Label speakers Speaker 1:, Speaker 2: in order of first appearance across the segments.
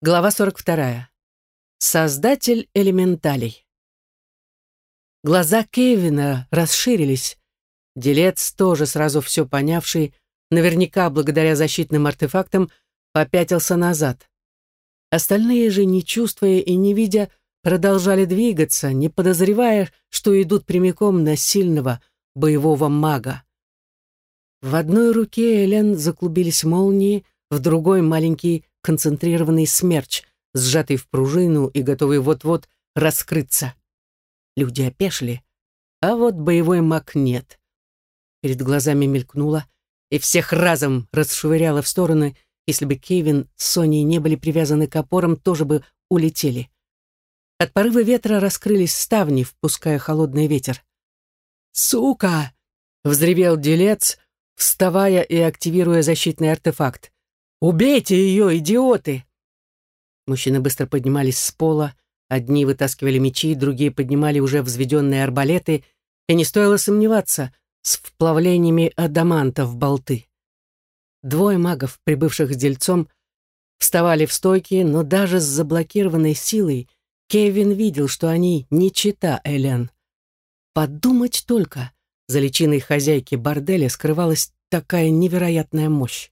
Speaker 1: Глава 42. Создатель элементалей. Глаза Кевина расширились. Делец, тоже сразу все понявший, наверняка благодаря защитным артефактам, попятился назад. Остальные же, не чувствуя и не видя, продолжали двигаться, не подозревая, что идут прямиком на сильного боевого мага. В одной руке Элен заклубились молнии, в другой маленький концентрированный смерч, сжатый в пружину и готовый вот-вот раскрыться. Люди опешили, а вот боевой маг нет. Перед глазами мелькнуло, и всех разом расшвыряло в стороны, если бы Кевин с Соней не были привязаны к опорам, тоже бы улетели. От порыва ветра раскрылись ставни, впуская холодный ветер. «Сука!» — взревел делец, вставая и активируя защитный артефакт. «Убейте ее, идиоты!» Мужчины быстро поднимались с пола, одни вытаскивали мечи, другие поднимали уже взведенные арбалеты, и не стоило сомневаться с вплавлениями адаманта в болты. Двое магов, прибывших с дельцом, вставали в стойки, но даже с заблокированной силой Кевин видел, что они не чита Элен. Подумать только, за личиной хозяйки борделя скрывалась такая невероятная мощь.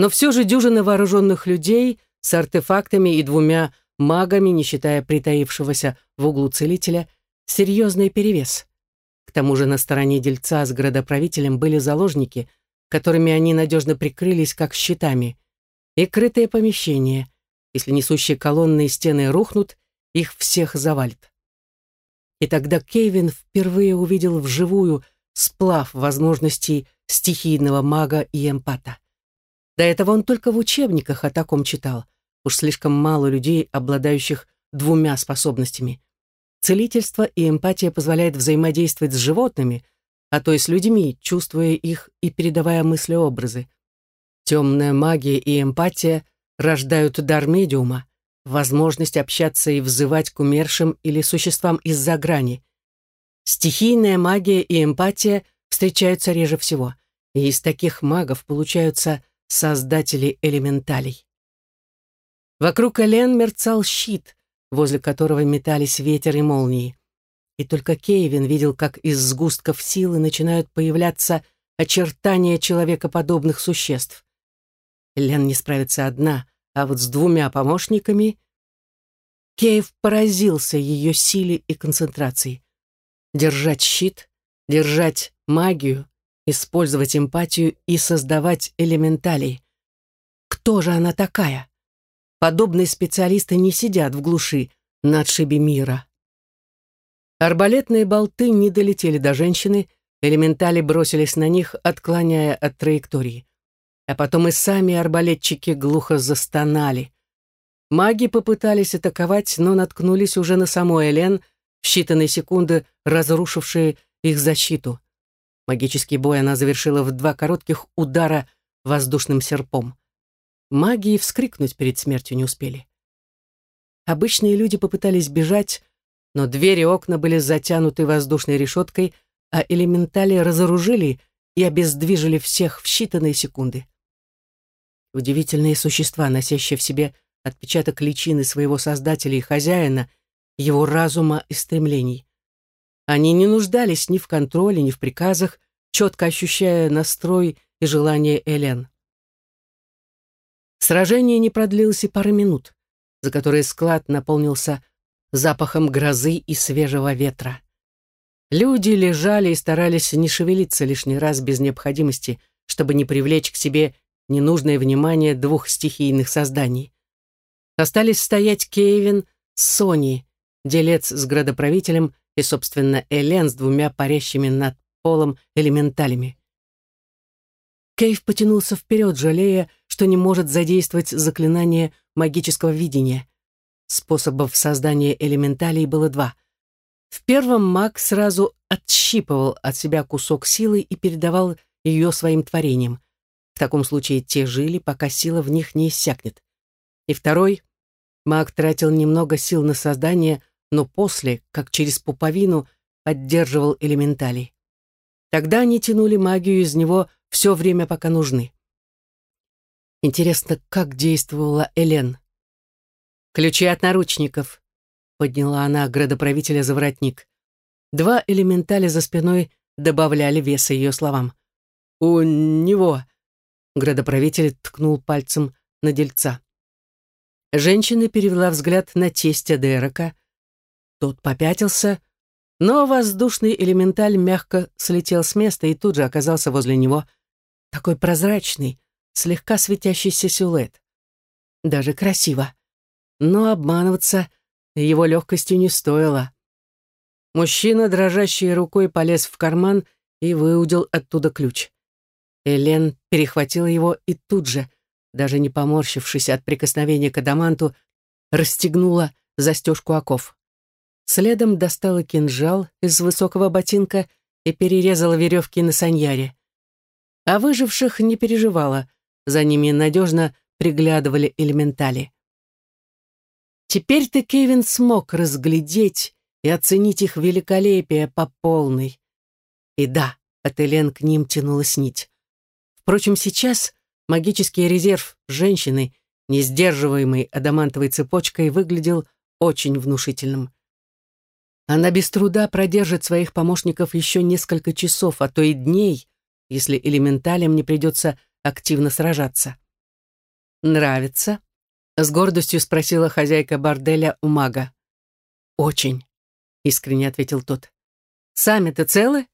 Speaker 1: Но все же дюжина вооруженных людей с артефактами и двумя магами, не считая притаившегося в углу целителя, серьезный перевес. К тому же на стороне дельца с градоправителем были заложники, которыми они надежно прикрылись как щитами, и крытое помещение. Если несущие колонны и стены рухнут, их всех завалит. И тогда Кевин впервые увидел вживую сплав возможностей стихийного мага и эмпата. До этого он только в учебниках о таком читал. Уж слишком мало людей, обладающих двумя способностями. Целительство и эмпатия позволяют взаимодействовать с животными, а то и с людьми, чувствуя их и передавая мысли-образы. Темная магия и эмпатия рождают дар медиума, возможность общаться и взывать к умершим или существам из-за грани. Стихийная магия и эмпатия встречаются реже всего, и из таких магов получаются создатели элементалей. Вокруг Элен мерцал щит, возле которого метались ветер и молнии. И только Кейвин видел, как из сгустков силы начинают появляться очертания человекоподобных существ. Элен не справится одна, а вот с двумя помощниками... Кейв поразился ее силе и концентрации. Держать щит, держать магию, использовать эмпатию и создавать элементалей. Кто же она такая? Подобные специалисты не сидят в глуши на отшибе мира. Арбалетные болты не долетели до женщины, элементали бросились на них, отклоняя от траектории. А потом и сами арбалетчики глухо застонали. Маги попытались атаковать, но наткнулись уже на саму Элен, в считанные секунды разрушившие их защиту. Магический бой она завершила в два коротких удара воздушным серпом. Маги и вскрикнуть перед смертью не успели. Обычные люди попытались бежать, но двери и окна были затянуты воздушной решеткой, а элементали разоружили и обездвижили всех в считанные секунды. Удивительные существа, носящие в себе отпечаток личины своего создателя и хозяина, его разума и стремлений. Они не нуждались ни в контроле, ни в приказах, четко ощущая настрой и желание Элен. Сражение не продлилось и пары минут, за которые склад наполнился запахом грозы и свежего ветра. Люди лежали и старались не шевелиться лишний раз без необходимости, чтобы не привлечь к себе ненужное внимание двух стихийных созданий. Остались стоять Кевин Сони, делец с градоправителем и, собственно, Элен с двумя парящими над полом элементалями. Кейв потянулся вперед, жалея, что не может задействовать заклинание магического видения. Способов создания элементалей было два. В первом маг сразу отщипывал от себя кусок силы и передавал ее своим творениям. В таком случае те жили, пока сила в них не иссякнет. И второй маг тратил немного сил на создание но после, как через пуповину, поддерживал элементалей. Тогда они тянули магию из него все время, пока нужны. Интересно, как действовала Элен? «Ключи от наручников», — подняла она градоправителя за воротник. Два элементаля за спиной добавляли веса ее словам. «У него», — градоправитель ткнул пальцем на дельца. Женщина перевела взгляд на тестя Дерека. Тот попятился, но воздушный элементаль мягко слетел с места и тут же оказался возле него. Такой прозрачный, слегка светящийся силуэт. Даже красиво. Но обманываться его легкостью не стоило. Мужчина, дрожащей рукой, полез в карман и выудил оттуда ключ. Элен перехватила его и тут же, даже не поморщившись от прикосновения к адаманту, расстегнула застежку оков. Следом достала кинжал из высокого ботинка и перерезала веревки на саньяре. А выживших не переживала, за ними надежно приглядывали элементали. Теперь ты, Кевин, смог разглядеть и оценить их великолепие по полной. И да, от Элен к ним тянулась нить. Впрочем, сейчас магический резерв женщины, не сдерживаемый адамантовой цепочкой, выглядел очень внушительным. Она без труда продержит своих помощников еще несколько часов, а то и дней, если элементалям не придется активно сражаться. «Нравится?» — с гордостью спросила хозяйка борделя у мага. «Очень», — искренне ответил тот. «Сами-то целы?»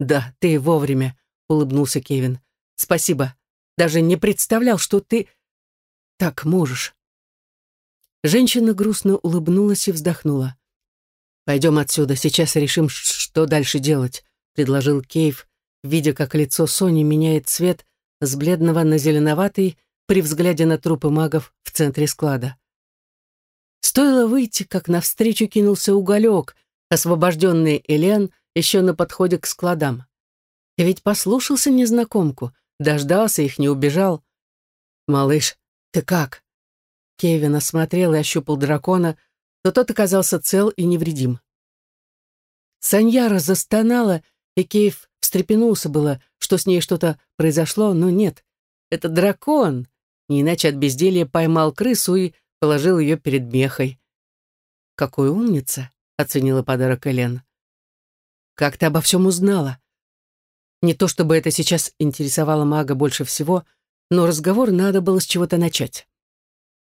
Speaker 1: «Да, ты вовремя», — улыбнулся Кевин. «Спасибо. Даже не представлял, что ты так можешь». Женщина грустно улыбнулась и вздохнула. «Пойдем отсюда, сейчас решим, что дальше делать», — предложил Кейв, видя, как лицо Сони меняет цвет с бледного на зеленоватый при взгляде на трупы магов в центре склада. Стоило выйти, как навстречу кинулся уголек, освобожденный Элен еще на подходе к складам. И ведь послушался незнакомку, дождался их, не убежал. «Малыш, ты как?» Кевин осмотрел и ощупал дракона, но тот оказался цел и невредим. Саньяра застонала, и Кейв встрепенулся было, что с ней что-то произошло, но нет. Это дракон, не иначе от безделья поймал крысу и положил ее перед мехой. «Какой умница!» — оценила подарок Элен. «Как ты обо всем узнала?» Не то чтобы это сейчас интересовало мага больше всего, но разговор надо было с чего-то начать.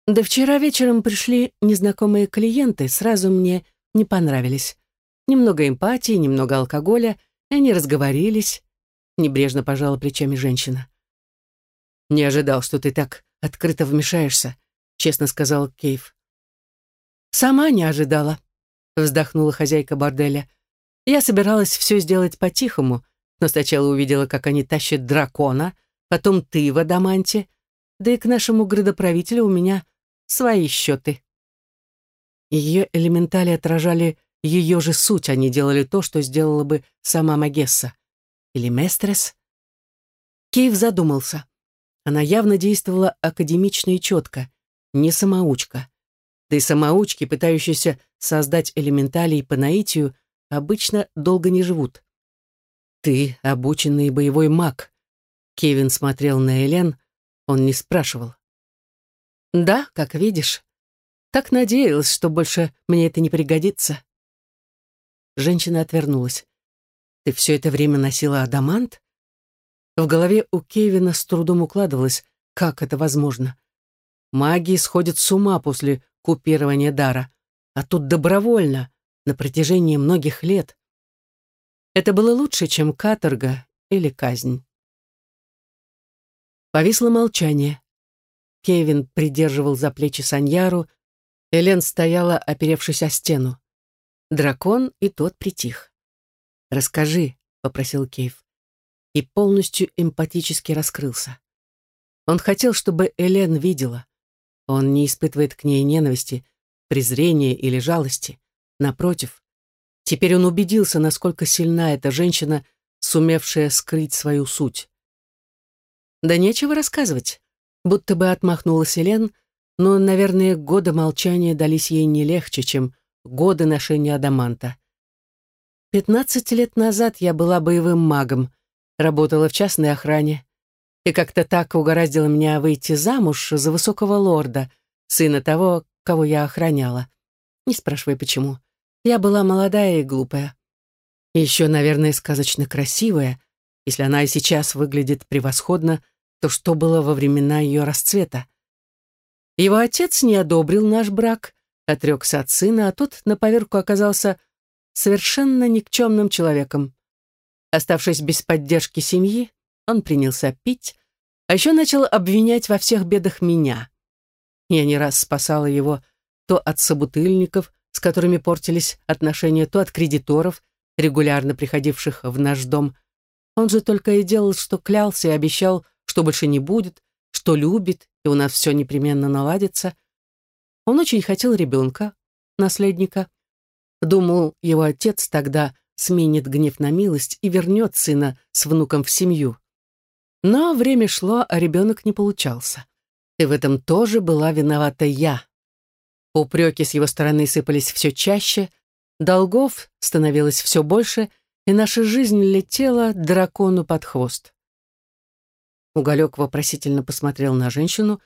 Speaker 1: Да вчера вечером пришли незнакомые клиенты, сразу мне не понравились. Немного эмпатии, немного алкоголя, и они разговорились. Небрежно пожала плечами женщина. «Не ожидал, что ты так открыто вмешаешься», — честно сказал Кейв. «Сама не ожидала», — вздохнула хозяйка борделя. «Я собиралась все сделать по-тихому, но сначала увидела, как они тащат дракона, потом ты в адаманте, да и к нашему градоправителю у меня свои счеты». Ее элементали отражали ее же суть, они делали то, что сделала бы сама Магесса. Или Местрес? Кейв задумался. Она явно действовала академично и четко, не самоучка. Да и самоучки, пытающиеся создать элементалей по наитию, обычно долго не живут. «Ты обученный боевой маг», — Кевин смотрел на Элен, он не спрашивал. «Да, как видишь. Так надеялась, что больше мне это не пригодится». Женщина отвернулась. «Ты все это время носила адамант?» В голове у Кевина с трудом укладывалось, как это возможно. Маги сходят с ума после купирования дара, а тут добровольно, на протяжении многих лет. Это было лучше, чем каторга или казнь. Повисло молчание. Кевин придерживал за плечи Саньяру, Элен стояла, оперевшись о стену. Дракон и тот притих. «Расскажи», — попросил Кейв, и полностью эмпатически раскрылся. Он хотел, чтобы Элен видела. Он не испытывает к ней ненависти, презрения или жалости. Напротив, теперь он убедился, насколько сильна эта женщина, сумевшая скрыть свою суть. Да нечего рассказывать. Будто бы отмахнулась Элен, но, наверное, годы молчания дались ей не легче, чем годы ношения адаманта. Пятнадцать лет назад я была боевым магом, работала в частной охране, и как-то так угораздило меня выйти замуж за высокого лорда, сына того, кого я охраняла. Не спрашивай, почему. Я была молодая и глупая. Еще, наверное, сказочно красивая. Если она и сейчас выглядит превосходно, то что было во времена ее расцвета? Его отец не одобрил наш брак, отрекся от сына, а тот на поверку оказался совершенно никчемным человеком. Оставшись без поддержки семьи, он принялся пить, а еще начал обвинять во всех бедах меня. Я не раз спасала его то от собутыльников, с которыми портились отношения, то от кредиторов, регулярно приходивших в наш дом. Он же только и делал, что клялся и обещал, что больше не будет, что любит, и у нас все непременно наладится. Он очень хотел ребенка, наследника. Думал, его отец тогда сменит гнев на милость и вернет сына с внуком в семью. Но время шло, а ребенок не получался. И в этом тоже была виновата я. Упреки с его стороны сыпались все чаще, долгов становилось все больше, и наша жизнь летела дракону под хвост. Уголек вопросительно посмотрел на женщину,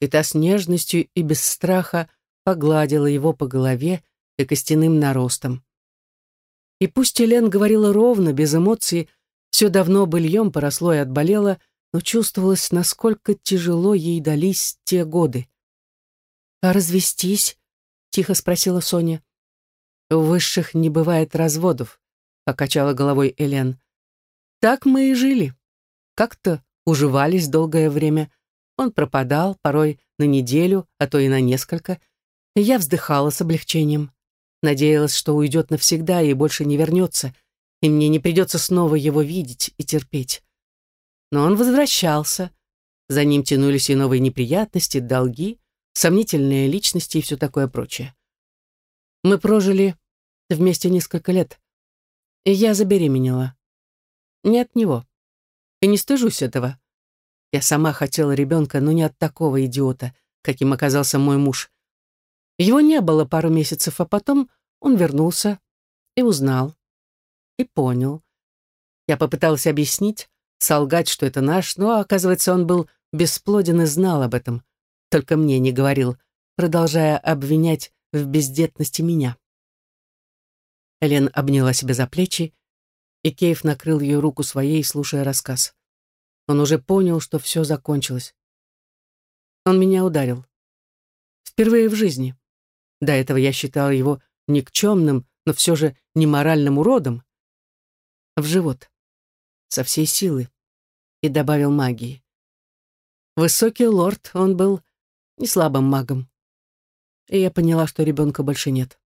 Speaker 1: и та с нежностью и без страха погладила его по голове и костяным наростом. И пусть Элен говорила ровно, без эмоций, все давно быльем поросло и отболело, но чувствовалось, насколько тяжело ей дались те годы. «А развестись?» — тихо спросила Соня. «У высших не бывает разводов», — покачала головой Элен. «Так мы и жили. Как-то уживались долгое время. Он пропадал, порой на неделю, а то и на несколько. Я вздыхала с облегчением. Надеялась, что уйдет навсегда и больше не вернется, и мне не придется снова его видеть и терпеть. Но он возвращался. За ним тянулись и новые неприятности, долги, сомнительные личности и все такое прочее. Мы прожили вместе несколько лет, и я забеременела. Не от него. И не стыжусь этого. Я сама хотела ребенка, но не от такого идиота, каким оказался мой муж. Его не было пару месяцев, а потом он вернулся и узнал. И понял. Я попыталась объяснить, солгать, что это наш, но, оказывается, он был бесплоден и знал об этом только мне не говорил, продолжая обвинять в бездетности меня. Элен обняла себя за плечи, и Кейв накрыл ее руку своей, слушая рассказ. Он уже понял, что все закончилось. Он меня ударил. Впервые в жизни. До этого я считала его никчемным, но все же неморальным уродом. В живот. Со всей силы. И добавил магии. Высокий лорд он был не слабым магом. И я поняла, что ребенка больше нет.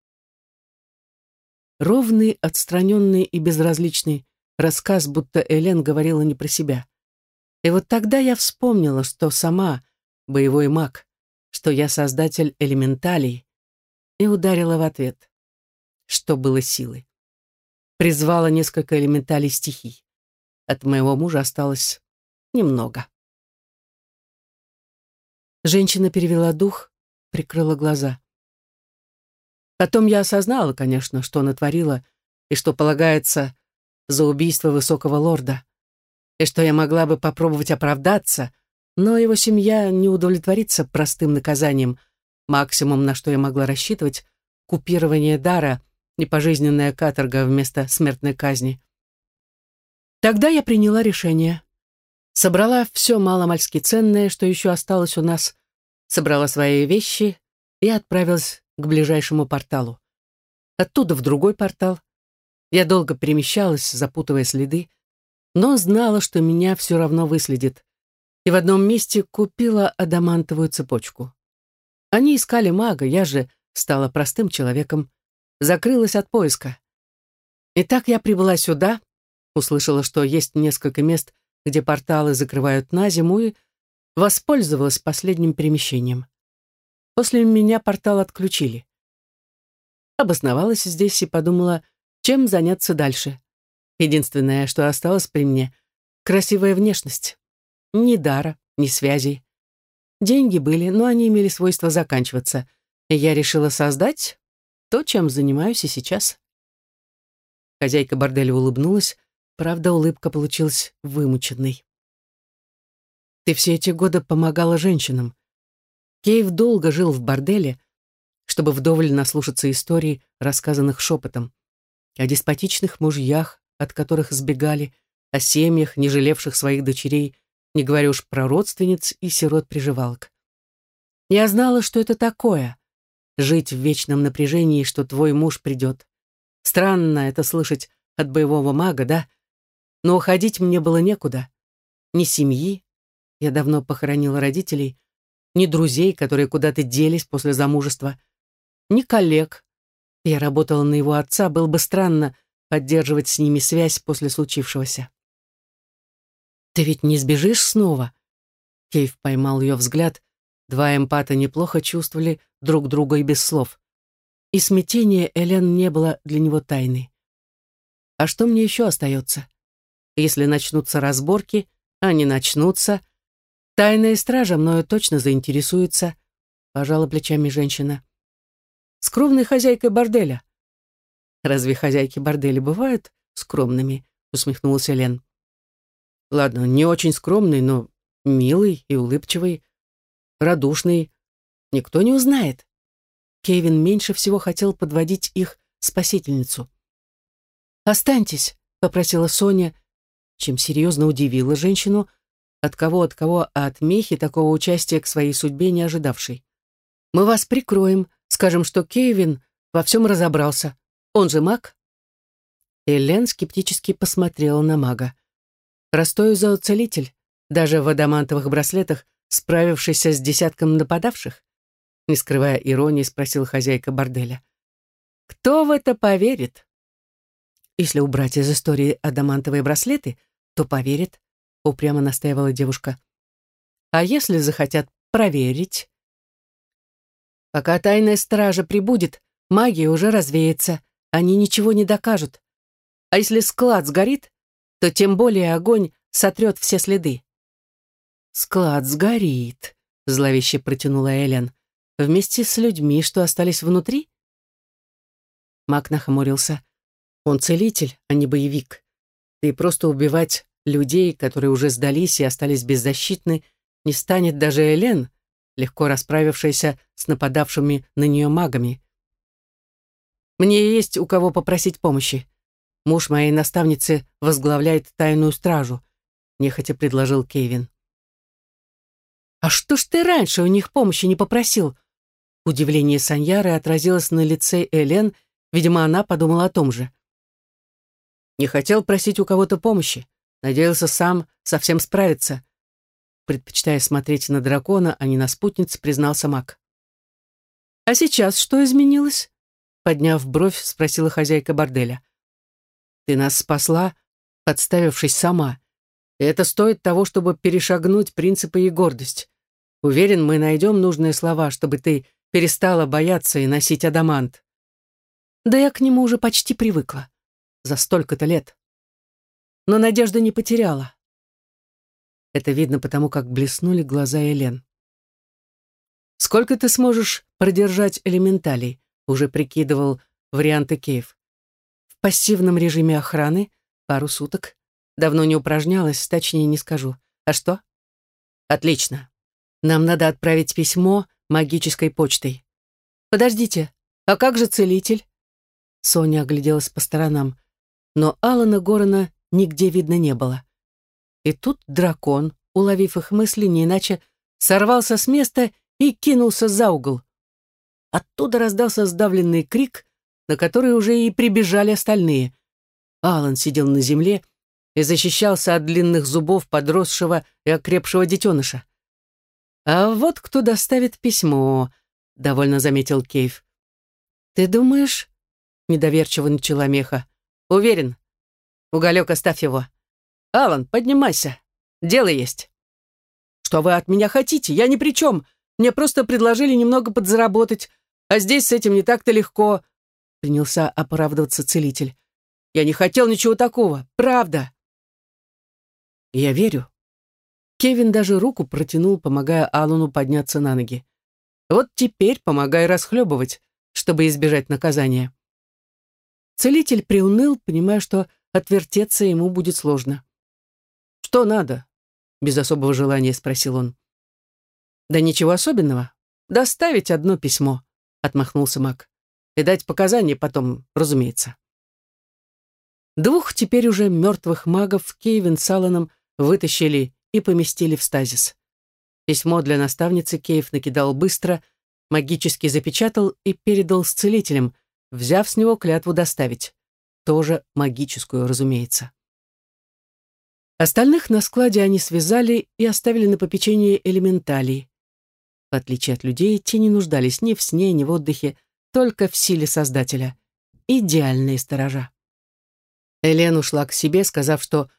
Speaker 1: Ровный, отстраненный и безразличный рассказ, будто Элен говорила не про себя. И вот тогда я вспомнила, что сама боевой маг, что я создатель элементалей, и ударила в ответ, что было силы. Призвала несколько элементалей стихий. От моего мужа осталось немного. Женщина перевела дух, прикрыла глаза. Потом я осознала, конечно, что натворила и что полагается за убийство высокого лорда, и что я могла бы попробовать оправдаться, но его семья не удовлетворится простым наказанием. Максимум, на что я могла рассчитывать, купирование дара и пожизненная каторга вместо смертной казни. Тогда я приняла решение собрала все маломальски ценное, что еще осталось у нас, собрала свои вещи и отправилась к ближайшему порталу. Оттуда в другой портал. Я долго перемещалась, запутывая следы, но знала, что меня все равно выследит. И в одном месте купила адамантовую цепочку. Они искали мага, я же стала простым человеком, закрылась от поиска. И так я прибыла сюда, услышала, что есть несколько мест, где порталы закрывают на зиму, и воспользовалась последним перемещением. После меня портал отключили. Обосновалась здесь и подумала, чем заняться дальше. Единственное, что осталось при мне — красивая внешность. Ни дара, ни связей. Деньги были, но они имели свойство заканчиваться, я решила создать то, чем занимаюсь и сейчас. Хозяйка борделя улыбнулась, Правда, улыбка получилась вымученной. «Ты все эти годы помогала женщинам. Кейв долго жил в борделе, чтобы вдоволь наслушаться историй, рассказанных шепотом, о деспотичных мужьях, от которых сбегали, о семьях, не жалевших своих дочерей, не говоря уж про родственниц и сирот-приживалок. Я знала, что это такое — жить в вечном напряжении, что твой муж придет. Странно это слышать от боевого мага, да? Но уходить мне было некуда. Ни семьи, я давно похоронила родителей, ни друзей, которые куда-то делись после замужества, ни коллег. Я работала на его отца, было бы странно поддерживать с ними связь после случившегося. «Ты ведь не сбежишь снова?» Кейв поймал ее взгляд. Два эмпата неплохо чувствовали друг друга и без слов. И смятение Элен не было для него тайной. А что мне еще остается? Если начнутся разборки, а не начнутся, тайная стража мною точно заинтересуется, пожала плечами женщина. Скромной хозяйкой борделя. Разве хозяйки борделя бывают скромными? усмехнулась Элен. Ладно, не очень скромный, но милый и улыбчивый, радушный. Никто не узнает. Кевин меньше всего хотел подводить их спасительницу. «Останьтесь», — попросила Соня, чем серьезно удивила женщину, от кого, от кого, а от Мехи такого участия к своей судьбе не ожидавшей. «Мы вас прикроем, скажем, что Кевин во всем разобрался. Он же маг?» Элен скептически посмотрела на мага. Простой зооцелитель, даже в адамантовых браслетах, справившийся с десятком нападавших? Не скрывая иронии, спросила хозяйка борделя. Кто в это поверит? Если убрать из истории адамантовые браслеты, то поверит, упрямо настаивала девушка. А если захотят проверить? Пока тайная стража прибудет, магия уже развеется, они ничего не докажут. А если склад сгорит, то тем более огонь сотрет все следы. «Склад сгорит», — зловеще протянула Элен. «Вместе с людьми, что остались внутри?» Мак нахмурился. «Он целитель, а не боевик. Да и просто убивать людей, которые уже сдались и остались беззащитны, не станет даже Элен, легко расправившаяся с нападавшими на нее магами. Мне есть у кого попросить помощи. Муж моей наставницы возглавляет тайную стражу», — нехотя предложил Кевин. «А что ж ты раньше у них помощи не попросил?» Удивление Саньяры отразилось на лице Элен, видимо, она подумала о том же. «Не хотел просить у кого-то помощи, надеялся сам совсем справиться», предпочитая смотреть на дракона, а не на спутниц, признался маг. «А сейчас что изменилось?» Подняв бровь, спросила хозяйка борделя. Ты нас спасла, подставившись сама. И это стоит того, чтобы перешагнуть принципы и гордость. Уверен, мы найдем нужные слова, чтобы ты перестала бояться и носить адамант. Да я к нему уже почти привыкла. За столько-то лет. Но надежды не потеряла. Это видно потому, как блеснули глаза Элен. «Сколько ты сможешь продержать элементалей?» уже прикидывал варианты Кейв пассивном режиме охраны пару суток. Давно не упражнялась, точнее не скажу. А что? Отлично. Нам надо отправить письмо магической почтой. Подождите, а как же целитель? Соня огляделась по сторонам, но Алана Горана нигде видно не было. И тут дракон, уловив их мысли, не иначе, сорвался с места и кинулся за угол. Оттуда раздался сдавленный крик, на который уже и прибежали остальные. Алан сидел на земле и защищался от длинных зубов подросшего и окрепшего детеныша. «А вот кто доставит письмо», — довольно заметил Кейв. «Ты думаешь?» — недоверчиво начала Меха. «Уверен. Уголек, оставь его. Алан, поднимайся. Дело есть». «Что вы от меня хотите? Я ни при чем. Мне просто предложили немного подзаработать, а здесь с этим не так-то легко принялся оправдываться целитель. «Я не хотел ничего такого, правда!» «Я верю». Кевин даже руку протянул, помогая Аллану подняться на ноги. «Вот теперь помогай расхлебывать, чтобы избежать наказания». Целитель приуныл, понимая, что отвертеться ему будет сложно. «Что надо?» — без особого желания спросил он. «Да ничего особенного. доставить одно письмо», — отмахнулся Мак. «И дать показания потом, разумеется». Двух теперь уже мертвых магов Кейвин с Алланом вытащили и поместили в стазис. Письмо для наставницы Кейв накидал быстро, магически запечатал и передал с целителем, взяв с него клятву доставить. Тоже магическую, разумеется. Остальных на складе они связали и оставили на попечение элементалей. В отличие от людей, те не нуждались ни в сне, ни в отдыхе, только в силе Создателя. Идеальные сторожа. Элен ушла к себе, сказав, что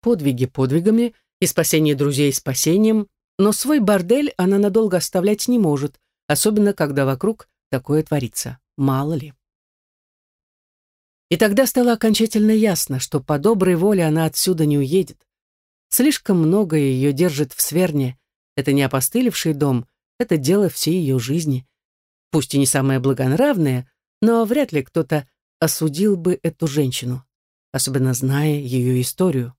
Speaker 1: подвиги подвигами и спасение друзей спасением, но свой бордель она надолго оставлять не может, особенно когда вокруг такое творится. Мало ли. И тогда стало окончательно ясно, что по доброй воле она отсюда не уедет. Слишком многое ее держит в Сверне. Это не опостылевший дом, это дело всей ее жизни. Пусть и не самое благонравное, но вряд ли кто-то осудил бы эту женщину, особенно зная ее историю.